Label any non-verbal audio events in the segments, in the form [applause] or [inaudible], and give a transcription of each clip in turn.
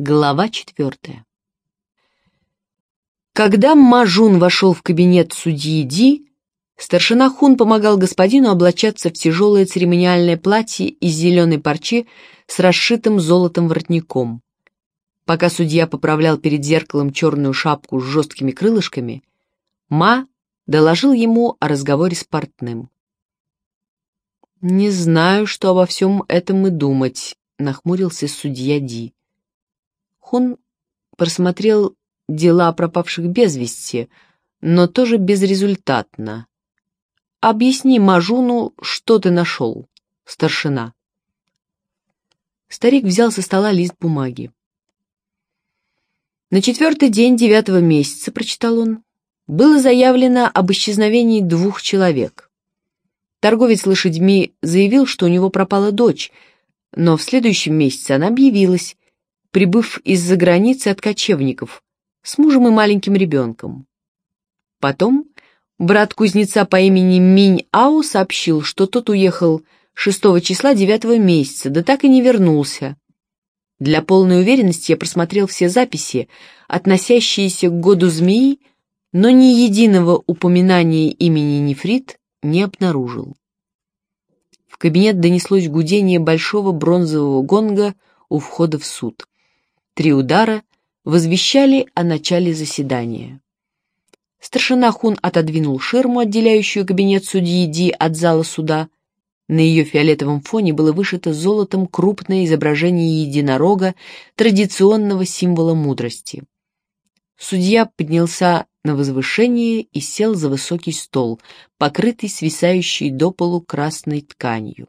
Глава четвертая. Когда Мажун вошел в кабинет судьи Ди, старшина Хун помогал господину облачаться в тяжелое церемониальное платье из зеленой парчи с расшитым золотом воротником. Пока судья поправлял перед зеркалом черную шапку с жесткими крылышками, Ма доложил ему о разговоре с портным. «Не знаю, что обо всем этом и думать», — нахмурился судья Ди. Хун просмотрел дела пропавших без вести, но тоже безрезультатно. «Объясни Мажуну, что ты нашел, старшина». Старик взял со стола лист бумаги. На четвертый день девятого месяца, прочитал он, было заявлено об исчезновении двух человек. Торговец лошадьми заявил, что у него пропала дочь, но в следующем месяце она объявилась, прибыв из-за границы от кочевников, с мужем и маленьким ребенком. Потом брат кузнеца по имени Минь Ау сообщил, что тот уехал 6 числа 9 месяца, да так и не вернулся. Для полной уверенности я просмотрел все записи, относящиеся к году змеи, но ни единого упоминания имени Нефрит не обнаружил. В кабинет донеслось гудение большого бронзового гонга у входа в суд. Три удара возвещали о начале заседания. Старшина Хун отодвинул ширму, отделяющую кабинет судьи Ди от зала суда. На ее фиолетовом фоне было вышито золотом крупное изображение единорога, традиционного символа мудрости. Судья поднялся на возвышение и сел за высокий стол, покрытый свисающей до полу красной тканью.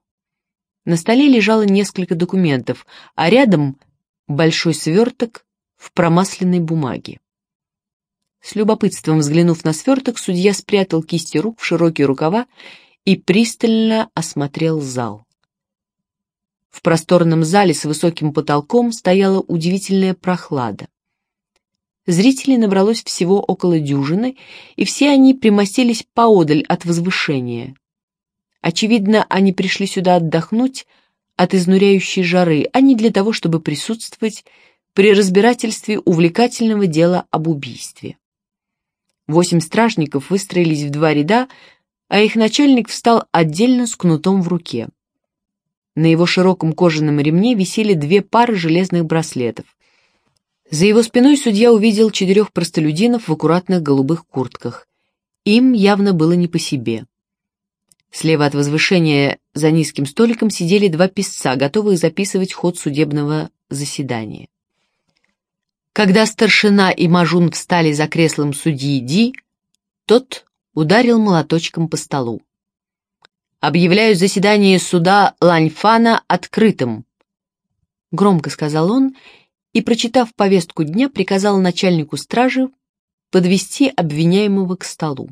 На столе лежало несколько документов, а рядом большой сверток в промасленной бумаге. С любопытством взглянув на сверток, судья спрятал кисти рук в широкие рукава и пристально осмотрел зал. В просторном зале с высоким потолком стояла удивительная прохлада. Зрителей набралось всего около дюжины, и все они примостились поодаль от возвышения. Очевидно, они пришли сюда отдохнуть от изнуряющей жары, а не для того, чтобы присутствовать при разбирательстве увлекательного дела об убийстве. Восемь стражников выстроились в два ряда, а их начальник встал отдельно с кнутом в руке. На его широком кожаном ремне висели две пары железных браслетов. За его спиной судья увидел четырех простолюдинов в аккуратных голубых куртках. Им явно было не по себе. Слева от возвышения за низким столиком сидели два писца, готовые записывать ход судебного заседания. Когда старшина и Мажун встали за креслом судьи Ди, тот ударил молоточком по столу. «Объявляю заседание суда Ланьфана открытым», — громко сказал он и, прочитав повестку дня, приказал начальнику стражи подвести обвиняемого к столу.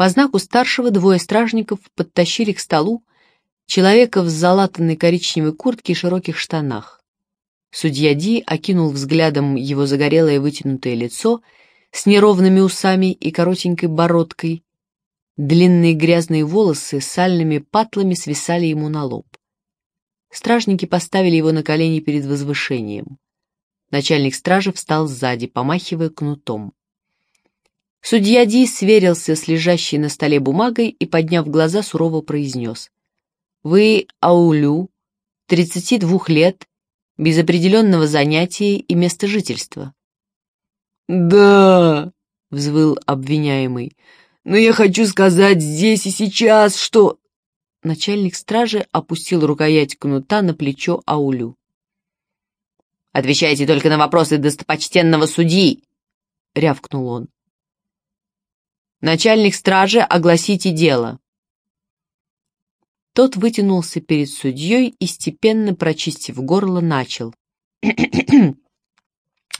По знаку старшего двое стражников подтащили к столу человека в залатанной коричневой куртке и широких штанах. Судья Ди окинул взглядом его загорелое вытянутое лицо с неровными усами и коротенькой бородкой. Длинные грязные волосы с сальными патлами свисали ему на лоб. Стражники поставили его на колени перед возвышением. Начальник стражи встал сзади, помахивая кнутом. Судья Ди сверился с лежащей на столе бумагой и, подняв глаза, сурово произнес. «Вы Аулю, 32 лет, без определенного занятия и места жительства». «Да», — взвыл обвиняемый, — «но я хочу сказать здесь и сейчас, что...» Начальник стражи опустил рукоять кнута на плечо Аулю. «Отвечайте только на вопросы достопочтенного судьи!» — рявкнул он. Начальник стражи, огласите дело!» Тот вытянулся перед судьей и, степенно прочистив горло, начал. [clears throat]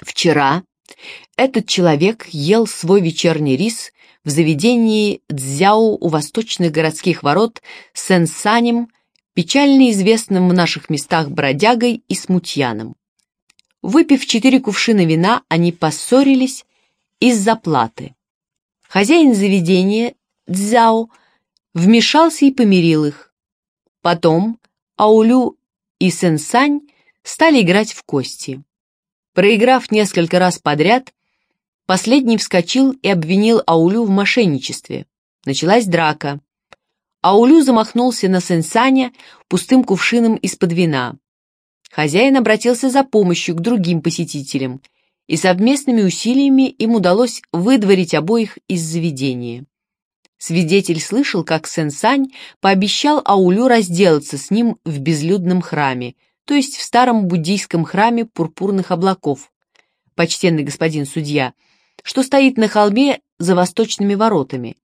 «Вчера этот человек ел свой вечерний рис в заведении Цзяо у восточных городских ворот Сенсанем, печально известным в наших местах бродягой и смутьяном. Выпив четыре кувшина вина, они поссорились из-за платы. Хозяин заведения, Цзяо, вмешался и помирил их. Потом Аулю и Сэнсань стали играть в кости. Проиграв несколько раз подряд, последний вскочил и обвинил Аулю в мошенничестве. Началась драка. Аулю замахнулся на Сенсаня пустым кувшином из-под вина. Хозяин обратился за помощью к другим посетителям, и совместными усилиями им удалось выдворить обоих из заведения. Свидетель слышал, как Сенсань пообещал Аулю разделаться с ним в безлюдном храме, то есть в старом буддийском храме пурпурных облаков, почтенный господин судья, что стоит на холме за восточными воротами.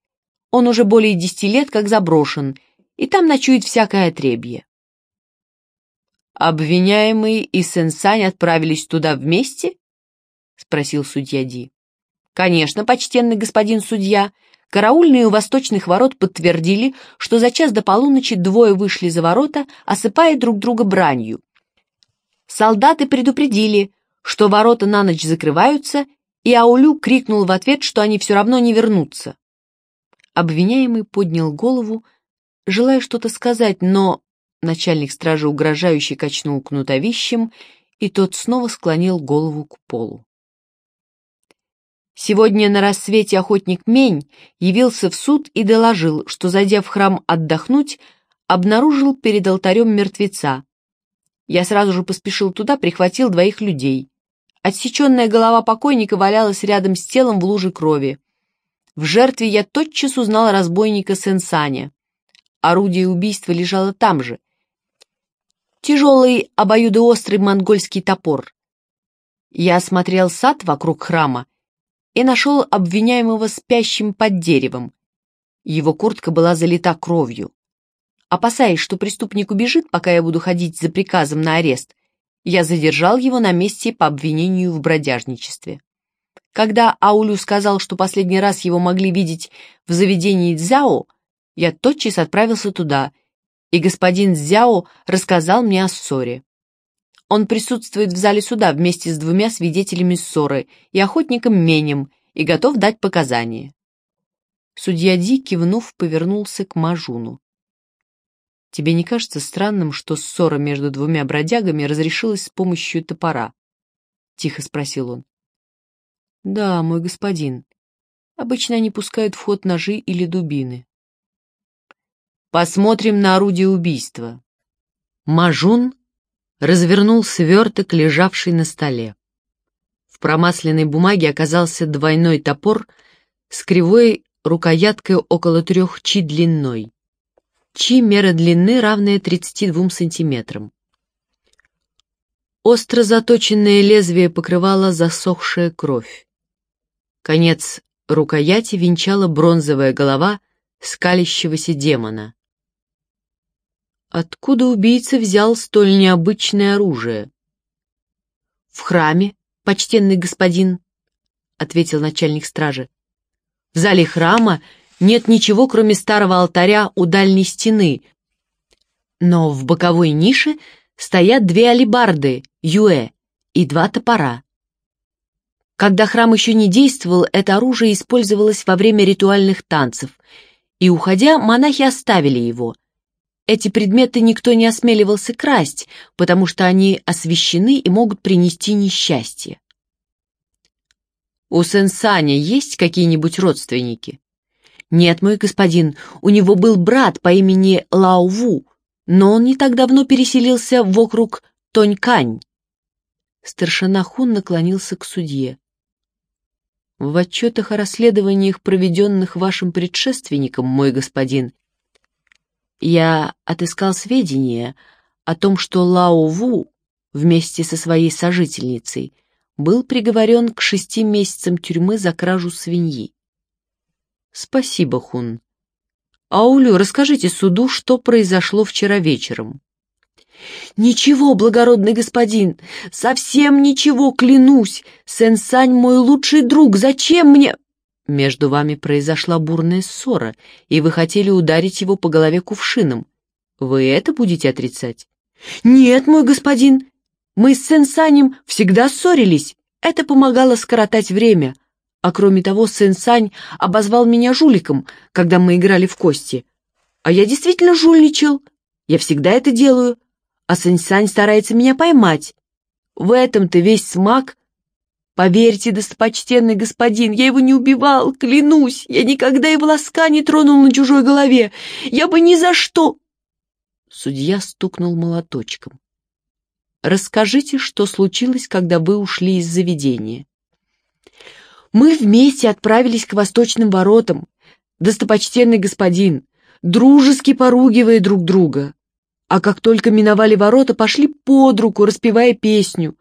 Он уже более десяти лет как заброшен, и там ночует всякое отребье. «Обвиняемый и Сенсань отправились туда вместе?» — спросил судья Ди. «Конечно, почтенный господин судья. Караульные у восточных ворот подтвердили, что за час до полуночи двое вышли за ворота, осыпая друг друга бранью. Солдаты предупредили, что ворота на ночь закрываются, и Аулю крикнул в ответ, что они все равно не вернутся. Обвиняемый поднял голову, желая что-то сказать, но начальник стражи угрожающе качнул кнутовищем, и тот снова склонил голову к полу. Сегодня на рассвете охотник Мень явился в суд и доложил, что, зайдя в храм отдохнуть, обнаружил перед алтарем мертвеца. Я сразу же поспешил туда, прихватил двоих людей. Отсеченная голова покойника валялась рядом с телом в луже крови. В жертве я тотчас узнал разбойника Сенсаня. Орудие убийства лежало там же. Тяжелый обоюдоострый монгольский топор. Я осмотрел сад вокруг храма и нашел обвиняемого спящим под деревом. Его куртка была залита кровью. Опасаясь, что преступник убежит, пока я буду ходить за приказом на арест, я задержал его на месте по обвинению в бродяжничестве. Когда Аулю сказал, что последний раз его могли видеть в заведении Цзяо, я тотчас отправился туда, и господин Цзяо рассказал мне о ссоре. Он присутствует в зале суда вместе с двумя свидетелями ссоры и охотником Менем и готов дать показания. Судья Ди, кивнув, повернулся к Мажуну. «Тебе не кажется странным, что ссора между двумя бродягами разрешилась с помощью топора?» — тихо спросил он. «Да, мой господин. Обычно они пускают в ход ножи или дубины». «Посмотрим на орудие убийства». Мажун развернул сверток, лежавший на столе. В промасленной бумаге оказался двойной топор с кривой рукояткой около трех чи длиной. Чи — мера длины, равная 32 сантиметрам. Остро заточенное лезвие покрывало засохшая кровь. Конец рукояти венчала бронзовая голова скалящегося демона. Откуда убийца взял столь необычное оружие? В храме, почтенный господин, ответил начальник стражи. В зале храма нет ничего, кроме старого алтаря у дальней стены, но в боковой нише стоят две алебарды, юэ, и два топора. Когда храм еще не действовал, это оружие использовалось во время ритуальных танцев, и, уходя, монахи оставили его — эти предметы никто не осмеливался красть, потому что они освящены и могут принести несчастье. «У Сенсаня есть какие-нибудь родственники?» «Нет, мой господин, у него был брат по имени Лао Ву, но он не так давно переселился в округ Тонькань». Старшина Хун наклонился к судье. «В отчетах о расследованиях, проведенных вашим предшественником, мой господин, я отыскал сведения о том, что Лао Ву вместе со своей сожительницей был приговорен к шести месяцам тюрьмы за кражу свиньи. Спасибо, Хун. Аулю, расскажите суду, что произошло вчера вечером. «Ничего, благородный господин, совсем ничего, клянусь. Сенсань мой лучший друг, зачем мне...» Между вами произошла бурная ссора, и вы хотели ударить его по голове кувшином. Вы это будете отрицать? Нет, мой господин. Мы с Сенсанем всегда ссорились. Это помогало скоротать время. А кроме того, Сенсань обозвал меня жуликом, когда мы играли в кости. А я действительно жульничал. Я всегда это делаю. А Сенсань старается меня поймать. В этом-то весь смак. Поверьте, достопочтенный господин, я его не убивал, клянусь, я никогда и волоска не тронул на чужой голове. Я бы ни за что...» Судья стукнул молоточком. «Расскажите, что случилось, когда вы ушли из заведения». «Мы вместе отправились к восточным воротам, достопочтенный господин, дружески поругивая друг друга. А как только миновали ворота, пошли под руку, распевая песню.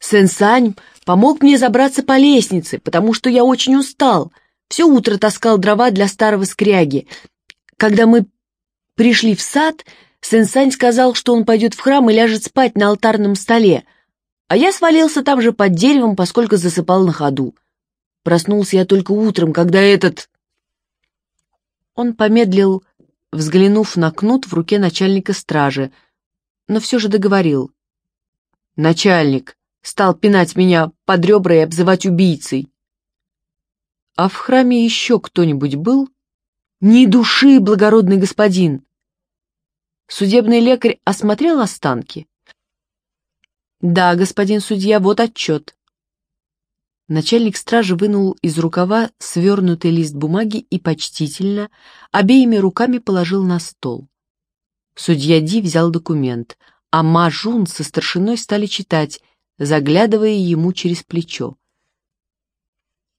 Сэнсань помог мне забраться по лестнице, потому что я очень устал. Все утро таскал дрова для старого скряги. Когда мы пришли в сад, Сэнсань сказал, что он пойдет в храм и ляжет спать на алтарном столе, а я свалился там же под деревом, поскольку засыпал на ходу. Проснулся я только утром, когда этот... Он помедлил, взглянув на кнут в руке начальника стражи, но все же договорил. «Начальник стал пинать меня под ребра и обзывать убийцей». «А в храме еще кто-нибудь был?» «Ни души, благородный господин!» Судебный лекарь осмотрел останки. «Да, господин судья, вот отчет. Начальник стражи вынул из рукава свернутый лист бумаги и почтительно обеими руками положил на стол. Судья Ди взял документ, а Мажун со старшиной стали читать, заглядывая ему через плечо.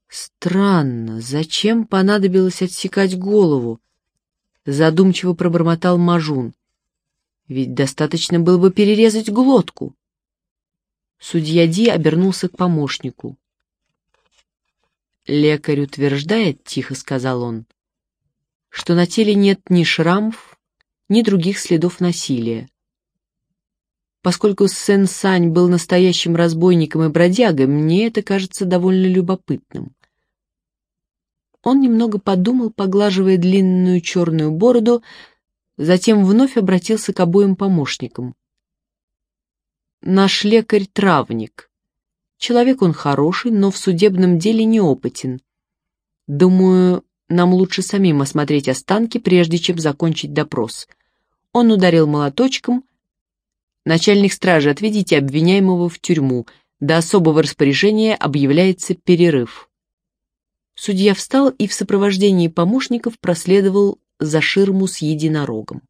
«Странно, зачем понадобилось отсекать голову?» Задумчиво пробормотал Мажун. «Ведь достаточно было бы перерезать глотку». Судья Ди обернулся к помощнику. «Лекарь утверждает, — тихо сказал он, — что на теле нет ни шрамов, ни других следов насилия. Поскольку Сен Сань был настоящим разбойником и бродягой, мне это кажется довольно любопытным. Он немного подумал, поглаживая длинную черную бороду, затем вновь обратился к обоим помощникам. «Наш лекарь — травник. Человек он хороший, но в судебном деле неопытен. Думаю, нам лучше самим осмотреть останки, прежде чем закончить допрос. Он ударил молоточком. Начальник стражи, отведите обвиняемого в тюрьму. До особого распоряжения объявляется перерыв. Судья встал и в сопровождении помощников проследовал за ширму с единорогом.